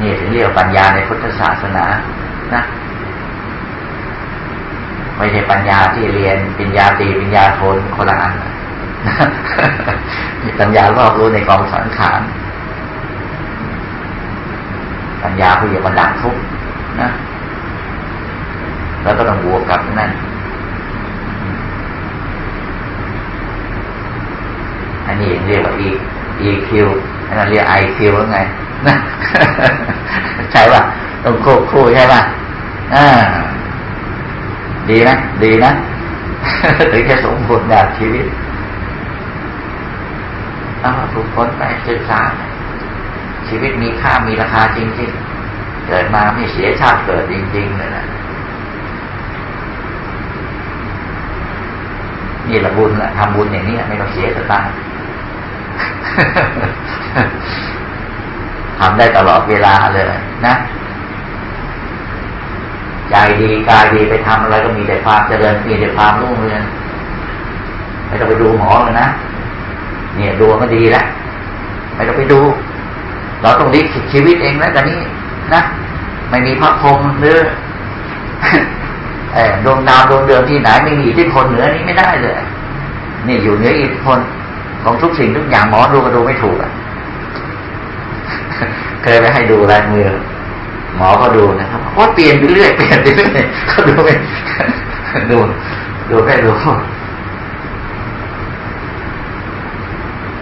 นี่ถึงเรียกปัญญาในพุทธศาสนานะไม่ใช่ปัญญาที่เรียนปัญญาตีปัญญาโทนคนละอันมีปัญญารอบรู้ในกองสังขารปัญญาผู้อยู่บรรดับทุกนะแล้วก็ต้องบวกกับนั่นอันนี้เรียกว่า E EQ อันนั้นเรียก IQ ว่าไง นะใช่ป่ะต้องควบคู่ใช่ป่ะอ่าดีนะ ดีนะถึงจะสมบูรณ์แบบชีวิตต้องถูกคนไปศึกษาชีวิตมีค่ามีราคาจริงๆ เกิดมาไม่เสียชาติเกิดจริง ๆ เลยนะนี่ละบุญละทำบุญอย่างนี้ไม่ต้องเสียสตางค์ ทำได้ตลอดเวลาเลยนะ ใจดีกายดีไปทำอะไรก็มีแต่ความเจริญมีแต่ความรุ่งเรืองไม่ต้องไปดูหมอเลยนะเนี่ยดูก็ดีแล้วไม่ต้องไปดู เราต้องลิขิตชีวิตเองแล้วตอนนี้นะไม่มีพระพรหมหรือดวงดาวดวงเดือนที่ไหนไม่มีอิทธิพลเหนือนี้ไม่ได้เลยนี่อยู่เหนืออิทธิพลของทุกสิ่งทุกอย่างหมอดูก็ดูไม่ถูกอะ เคยไปให้ดูลายมือ หมอก็ดูนะครับว่าเปลี่ยนไปเรื่อยเปลี่ยนไปเรื่อยเขาดูไปดูดูแค่ดู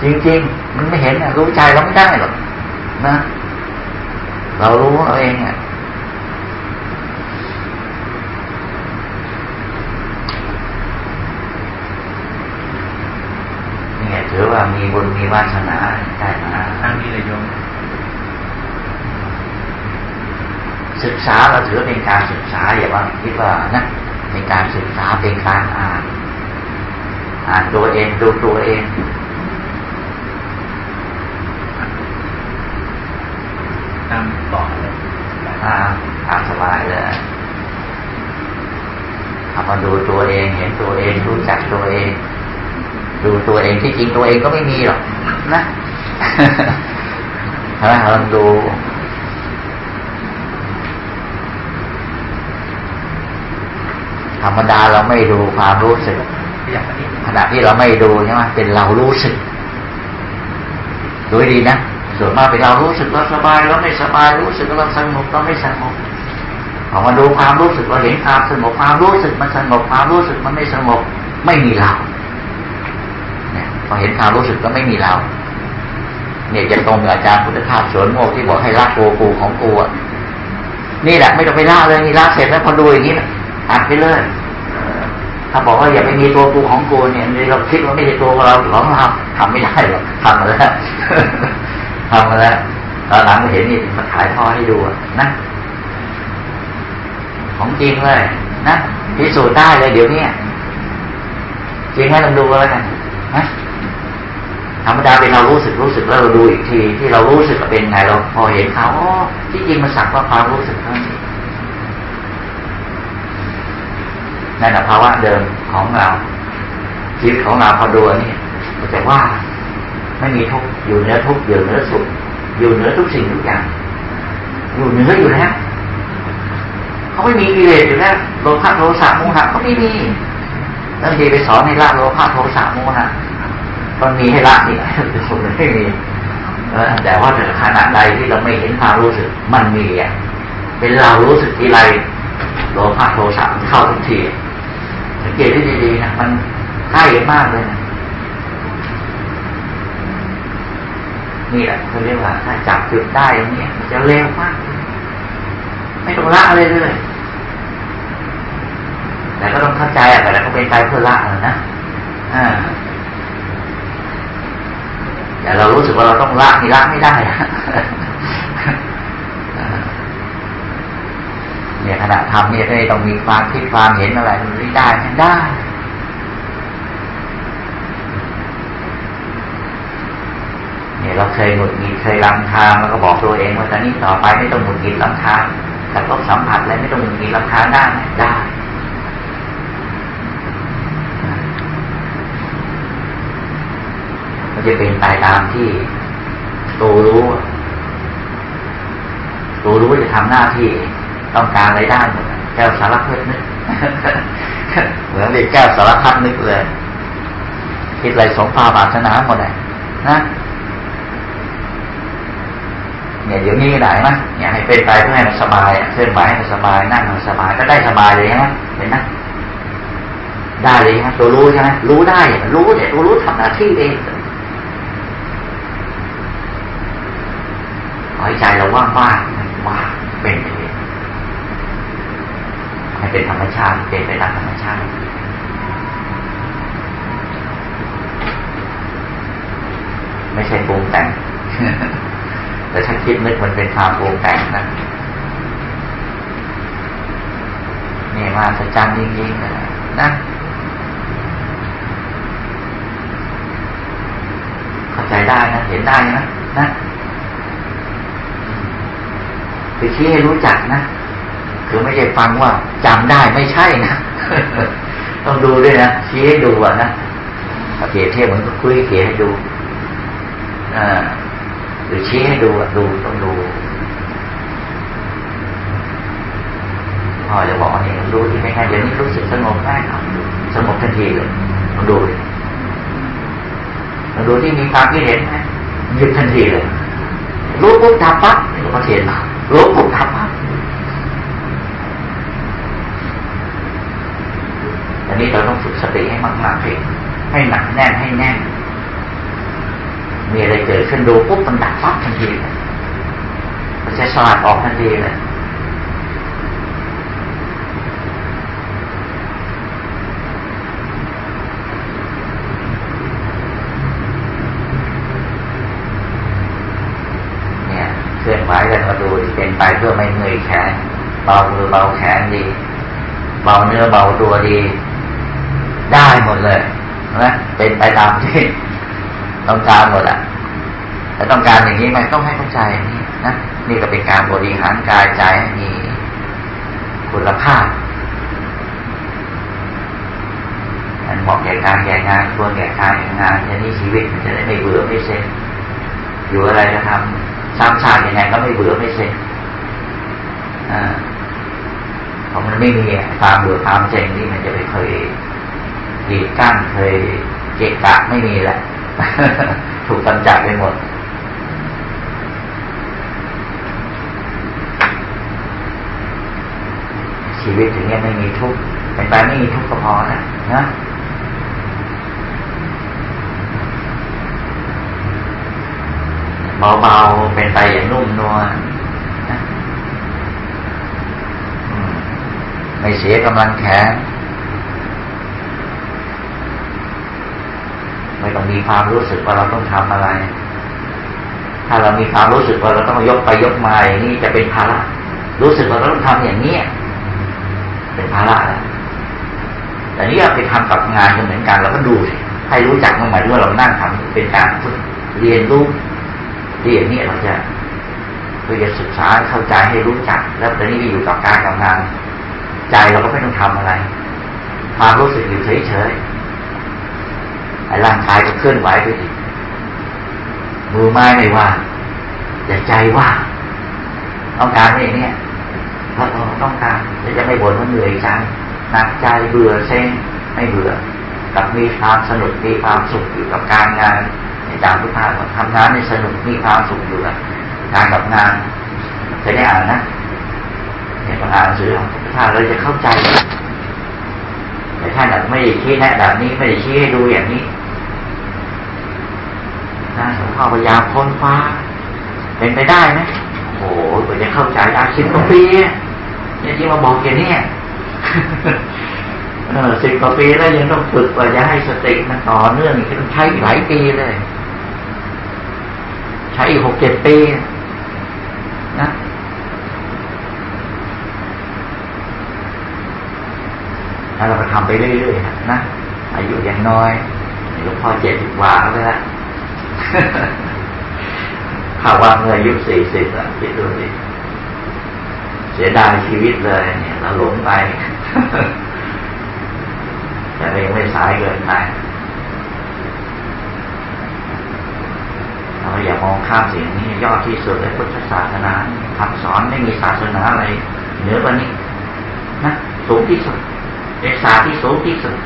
จริงๆ มันไม่เห็นอะรู้ใจเราไม่ได้หรอกนะ เรารู้เราเองอะนี่ถือว่ามีบุญมีวาสนาได้มาตั้งนี้เลยโยม ศึกษาเราถือเป็นการศึกษาอย่าว่าคิดว่านะเป็นการศึกษาเป็นการอ่านอ่านตัวเองดูตัวเองตามต่อเลยอ่าตามสบายเลยทำมาดูตัวเองเห็นตัวเองรู้จักตัวเอง ดูตัวเองที่จริงตัวเองก็ไม่มีหรอกนะถ้าเราดู ธรรมดาเราไม่ดูความรู้สึกขณะที่เราไม่ดูใช่ไหมเป็นเรารู้สึกดูดีนะส่วนมากเป็นเรารู้สึกเราสบายเราไม่สบายรู้สึกเราสงบเราไม่สงบพอมาดูความรู้สึกเราเห็นความสงบความรู้สึกมันสงบความรู้สึกมันไม่สงบไม่มีเราเนี่ยพอเห็นความรู้สึกก็ไม่มีเรา เนี่ยจะตรงกับอาจารย์พุทธทาสสวนโมกที่บอกให้ละโกกูของกูอะนี่แหละไม่ต้องไปละเลยนี่ละเสร็จแล้วพอดูอย่างนี้ ตัดไปเลยถ้าบอกว่าอย่าไปมีตัวกูของกูเนี่ยเราคิดว่าไม่ใช่ตัวเราขอเราทำไม่ได้หรอกทำมาแล้วทำมาแล้วตอนหลังมาเห็นนี่มาถ่ายทอดให้ดูนะของจริงเลยนะพิสูจน์ได้เลยเดี๋ยวนี้จริงไหมลองดูแล้วกันนะธรรมดาเป็นเรารู้สึกรู้สึกแล้วเราดูอีกที ที่เรารู้สึกเป็นไงเราพอเห็นเขาอ๋อที่จริงมันสักว่าความรู้สึกเท่านี้น นแหละภาวะเดิมของเราชีวิตของเราพอดูนี่ก็จะว่าไม่มีทุกอยู่เหนือทุกอยู่เหนือสุขอยู่เหนือทุกสิ่งทุกอย่าง อยู่เหนืออยู่แล้วเขาไม่มีกิเลสอยู่แล้วโลภะโทสะโมหะเขาไม่มีนั่นดีไปสอนให้ละโลภะโทสะโมหะมันมีให้ละนี่ผมไม่มีแต่ว่าขณะใดที่เราไม่เห็นความรู้สึกมันมีอะเป็นเรารู้สึกทีไรโลภะโทสะเข้าทุกที สังเกตได้ดีๆนะมันใกล้มากเลยนะนี่แหละเขาเรียกว่าถ้าจับจุดได้อย่างนี้มันจะเร็วมาก ไม่ต้องละอะไรเลย แต่ก็ต้องเข้าใจอะแต่ก็เป็นใจเพื่อละนะอ่าแต่เรารู้สึกว่าเราต้องละนี่ละไม่ได้ เนี่ยขณะทำเนี่ยต้องมีความคิดความเห็นอะไรมันไม่ได้ไม่ได้เนี่ยเราเคยหงุดหงิดเคยลำทางแล้วก็บอกตัวเองว่าตอนนี้ต่อไปไม่ต้องหงุดหงิดลำทางแต่ต้องสัมผัสอะไรไม่ต้องหงุดหงิดลำทางได้ได้มันจะเป็นไปตามที่ตัวรู้ตัวรู้จะทำหน้าที่ ต้องการอะไรได้หมดแก้วสารพัดนึกเหมือนเด็กแก้วสารพัดนึกเลยคิดอะไรสงภาบาสนาหมดเลยนะเนี่ยเดี๋ยวนี้ไหนมั้ยเนี่ยให้เป็นไปเพื่อให้มันสบายเคลื่อนไหวให้มันสบายนั่งมันสบายก็ได้สบายเลยนะเห็นไหมได้เลยนะตัวรู้ใช่ไหมรู้ได้รู้เนี่ยตัวรู้ทำหน้าที่เองหายใจเราว่างว่างว่างเป็น เป็นธรรมชาติเป็นไปตามธรรมชาติไม่ใช่ปรุงแต่งแต่ถ้าคิดนึกมันเป็นความปรุงแต่งนะนี่มาสัจจันจริงๆนะนะเข้าใจได้นะเห็นได้นะนะคือชี้ให้รู้จักนะ คือไม่ใช่ฟังว่าจำได้ไม่ใช่นะต้องดูด้วยนะชี้ให้ดูอะนะเปรียบเทียบเหมือนคุยเขียนให้ดูอ่าหรือชี้ให้ดูดูต้องดูพ่อจะบอกนี่ดูที่ไม่ใช่เดี๋ยวนี้รู้สึกสงบได้ครับสงบทันทีเลยต้องดูเลยต้องดูที่มีความคิดเห็นไหมหยุดทันทีเลยรู้ปุ๊บทำปั๊บหลวงพ่อเทียนรู้ปุ๊บทำปั๊บอั นนี้เราต้องฝึกสติให้มากๆให้ให้หนักแน่นให้แน่น มีอะไรเกิดขึ้นดูปุ๊บมันดับปั๊บทันทีเลยมันจะสลัดออกทันทีเลยเนี่ยเคลื่อนไหวกันมาดูเป็นไปเพื่อไม่เมื่อยแขนเบามือเบาแขนดี เบาเนื้อเบาตัวดี ได้หมดเลยนะเป็นไปตามที่ต้องการหมดอะแต่ต้องการอย่างนี้มันต้องให้เข้าใจนี้นะนี่ก็เป็นการบริหารกายใจให้มีคุณภาพมันเหมาะแก่การแก่งานควรแก่การแก่งานอย่างนี้ชีวิตมันจะได้ไม่เบื่อไม่เซ็งอยู่อะไรจะทำซ้ำซากยังไงก็ไม่เบื่อไม่เซ็งอ่าเพราะมันไม่มีความเบื่อความเซ็งนี่มันจะไม่เคย ดีดกั้นเคยเกะกะไม่มีแหละถูกกำจัดไปหมด ชีวิตถึงนี้ไม่มีทุกข์เป็นไปไม่มีทุกข์ก็พอนะนะเบาๆเป็นไปอย่างนุ่มนวลนะไม่เสียกำลังแขน ไม่ต้องมีความรู้สึกว่าเราต้องทำอะไร ถ้าเรามีความรู้สึกว่าเราต้องยกไปยกมาอย่างนี้จะเป็นภาระรู้สึกว่าเราต้องทำอย่างเนี้ยเป็นภาระแล้วแต่นี้เราไปทำกับงานก็เหมือนกันเราก็ดูสิให้รู้จักมันหมายถึงว่าเรานั่งทำเป็นการฝึกเรียนรู้ที่อย่างนี้เราจะเพื่อจะศึกษาเข้าใจให้รู้จัก แล้วตอนนี้อยู่กับการกับงาน ใจเราก็ไม่ต้องทำอะไร ความรู้สึกอยู่เฉยๆ ร่างกายก็เคลื่อนไหวไปดิมือไม้ไม่ว่าแต่ใจว่าต้องการไม่เนี่ยเพราะต้องการจะจะไม่บ่นว่าเหนื่อยใจหนักใจเบื่อเซ็งไม่เบื่อกับมีความสนุกมีความสุขอยู่กับการงานในจารย์พุทธาทำงานในสนุกมีความสุขอยู่กับการกับงานจะได้อ่านนะเนี่ยต้องอ่านหนังสือของพุทธาเราจะเข้าใจแต่ท่านไม่ได้ชี้แนะแบบนี้ไม่ได้ชี้ให้ดูอย่างนี้ นะหลวงพ่อพยายามค้นคว้า เป็นไปได้ไหมโอ้โหกว่าจะเข้าใจอาสิบกว่าปีเนี่ยที่มาบอกอย่างนี้เออสิบกว่าปีแล้วยังต้องฝึกกว่าจะให้สติมันต่อเนื่องอีกต้องใช้หลายปีเลย ใช้อีกหกเจ็ดปีนะถ้าเราไปทำไปเรื่อยๆนะอายุยังน้อยหลวงพ่อเจ็ดสิบกว่าแล้ว ละข่าวว่าเมื่ออายุสี่สิบอะคิดดูสิเสียดายชีวิตเลย เนี่ยเราหลงไปแต่ยังไม่สายเกินไปเราอย่ามองข้ามสิ่งนี้ยอดที่สุดเลยพุทธศาสนาคำสอนไม่มีศาสนาอะไรเหนือกว่านี้นะสูงที่สุดเป็นศาสตร์ที่สูงที่สุด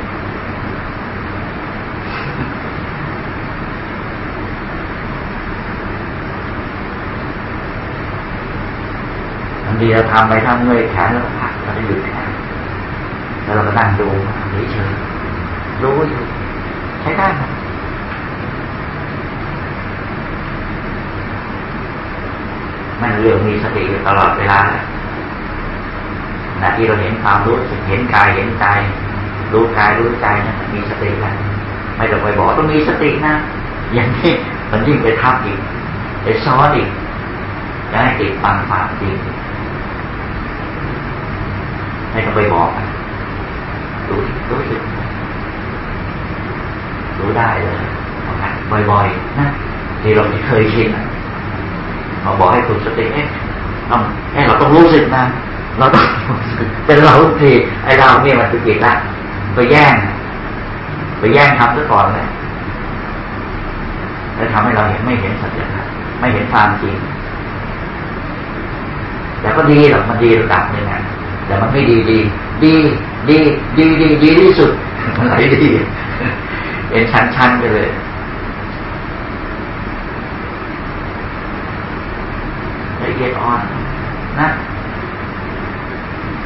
บาง ทีเราทำไปทำเงยแขนแล้วก็พักเราจะหยุดแขนแล้วเราก็นั่งดูเฉยๆรู้อยู่ใช้ได้ไหมมันเรื่องมีสติอยู่ตลอดเวลาขณะที่เราเห็นความรู้สึกเห็นกายเห็นใจรู้กายรู้ใจนะมีสติแล้วไม่ต้องไปบอกต้องมีสตินะอย่างนี้มันยิ่งไปทับอีกไปซ้อนอีกจะให้ติดฟังความจริง ไม่ต้องไปบอกรู้รู้สึกรู้ได้เลยบ่อยๆนะที่เราไม่เคยชินเราบอกให้ฝึกสติเอ๊ะต้องเอ๊ะเราต้องรู้สึกนะเราต้องเป็นเราทุกทีไอ้เราเนี่ยมันตุกิจละไปแย่ง ไปแย่งทำซะก่อนเลยแล้วทำให้เราเห็นไม่เห็นสัจธรรมไม่เห็นความจริงแต่ก็ดีหรอกมันดีระดับหนึ่งอะ แต่มันไม่ดีดี ดีดีดีดีดีที่สุดมันไหลดีเป็นชั้นๆไปเลยละเอียดอ่อนนะ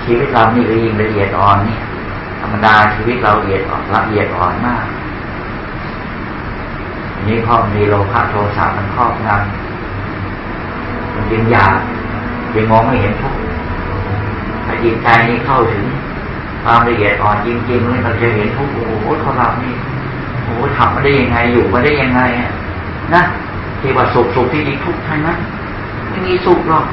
ชีวิตเรานี่ก็ยิ่งละเอียดอ่อนนี่ธรรมดาชีวิตเราละเอียดอ่อนละเอียดอ่อนมากอันนี้พอมีโลภะโทสะมันครอบงำมันยังอยากยังมองไม่เห็นทุก จิตใจนี้เข้าถึงความละเอียดอ่อนจริงๆเลยเราจะเห็นทุกโอ้โหเขาเรานี่โอ้โหทำมาได้ยังไงอยู่มาได้ยังไงนะที่ว่าสุขสุขที่จริงทุกข์ใช่ไหมไม่มีสุขหรอก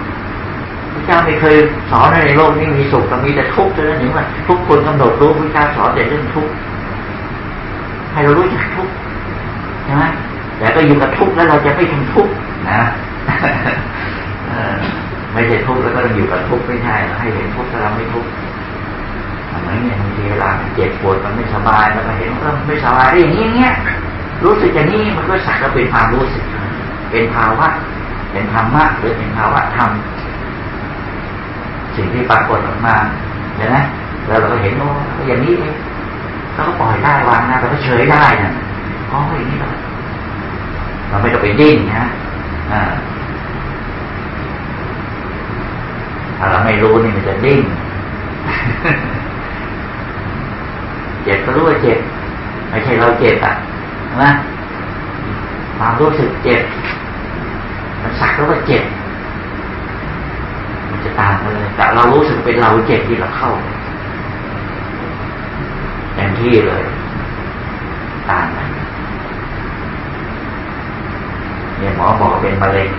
พระเจ้าไม่เคยสอนในโลกนี้มีสุขแต่มีแต่ทุกข์เท่านั้นเองว่าทุกคนกำหนดรู้พระเจ้าสอนแต่เรื่องทุกข์ให้เรารู้จักทุกข์ใช่ไหมแต่ก็อยู่กับทุกข์แล้วเราจะไม่ทำทุกข์นะ ไม่ใช่ทุกข์แล้วก็องอยู่กับทุกข์ไม่ใช่ให้เห็นทุกข์แล้วเราไม่ทุกข์เหมือนอย่างบางทีเวลาเจ็บปวดมันไม่สบายแล้วก็เห็นว่าไม่สบายได้อย่างนี้เงี้ยรู้สึกอย่างนี้มันก็สักก็เป็นความรู้สึก เป็นภาวะเป็นธรรมะหรือเป็นภาวะธรรมสิ่งที่ปรากฏออกมาเห็นไหมแล้วเราก็เห็นว่าอย่างนี้เองเราก็ปล่อยได้วางนะเราก็เฉยได้นะอ๋ออย่างนี้เราเราไม่ต้องไปดิ้นนะอ่า ถ้าเราไม่รู้นี่มันจะดิ้นเจ็บก็รู้ว่าเจ็บไม่ใช่เราเจ็บอะนะความรู้สึกเจ็บมันสักแล้วว่าเจ็บ มันจะตามกันเลย แต่เรารู้สึกเป็นเราเจ็บที่เราเข้าเต็มที่เลย ตามกันเนี่ยหมอบอกเป็นมะเร็ง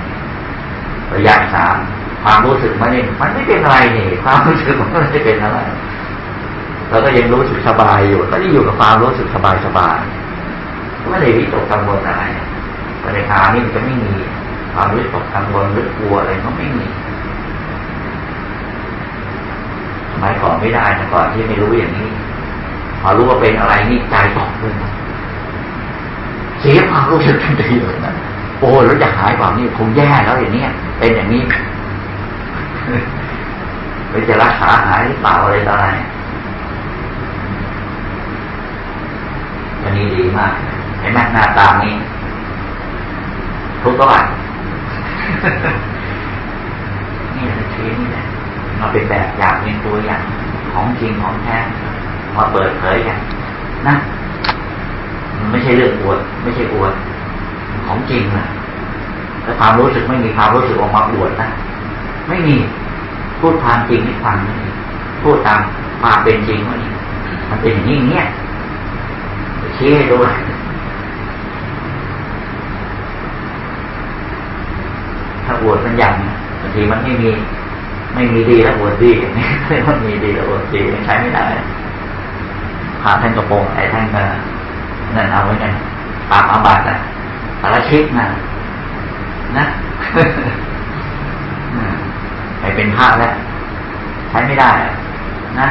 ระยะสาม ความรู้สึกมันนี่มันไม่เป็นอะไรนี่ความรู้สึกมันไม่ได้เป็นอะไรเราก็ยังรู้สึกสบายอยู่ ก็ได้อยู่กับความรู้สึกสบายสบายก็ไม่ได้วิตกกังวลอะไรปฏิภานี่มันจะไม่มีความรู้สึกกังวลหรือกลัวอะไรก็ไม่มีสมัยก่อนไม่ได้แต่ก่อนที่ไม่รู้อย่างนี้พอรู้ว่าเป็นอะไรนี่ใจตกเลยเสียความรู้สึกทันทีเลยนะโอ้แล้วจะหายความนี่คงแย่แล้วอย่างนี้เป็นอย่างนี้ ไปจะรักษาหายหรือเปล่าอะไรต่ออะไรอันนี้ดีมากเห็นไหมหน้าตานี้ ทุกตัวนี่แหละชีวิตนี่แหละมาเป็นแบบอย่างเป็นตัวอย่างของจริงของแท้มาเปิดเผยกันนะมันไม่ใช่เรื่องอวด ไม่ใช่อวด ของจริงนะแล้วความรู้สึกไม่มีความรู้สึกออกมาอวดนะไม่มี พูดความจริงให้ฟังพูดตามความเป็นจริงว่านี่มันเป็นอย่างนี้เนี้ยชี้ให้ดูถ้าอวดมันยังบางทีมันไม่มี ไม่มีดีแล้วอวดดีอย่างนี้มันมีดีแล้วอวดดีใช้ไม่ได้พาท่านกระโปรงไอ้ท่านก็นั่นเอาไว้กันปามอาบัตอะสารชิกนะนะ ไปเป็นพระแล้วใช้ไม่ได้นะ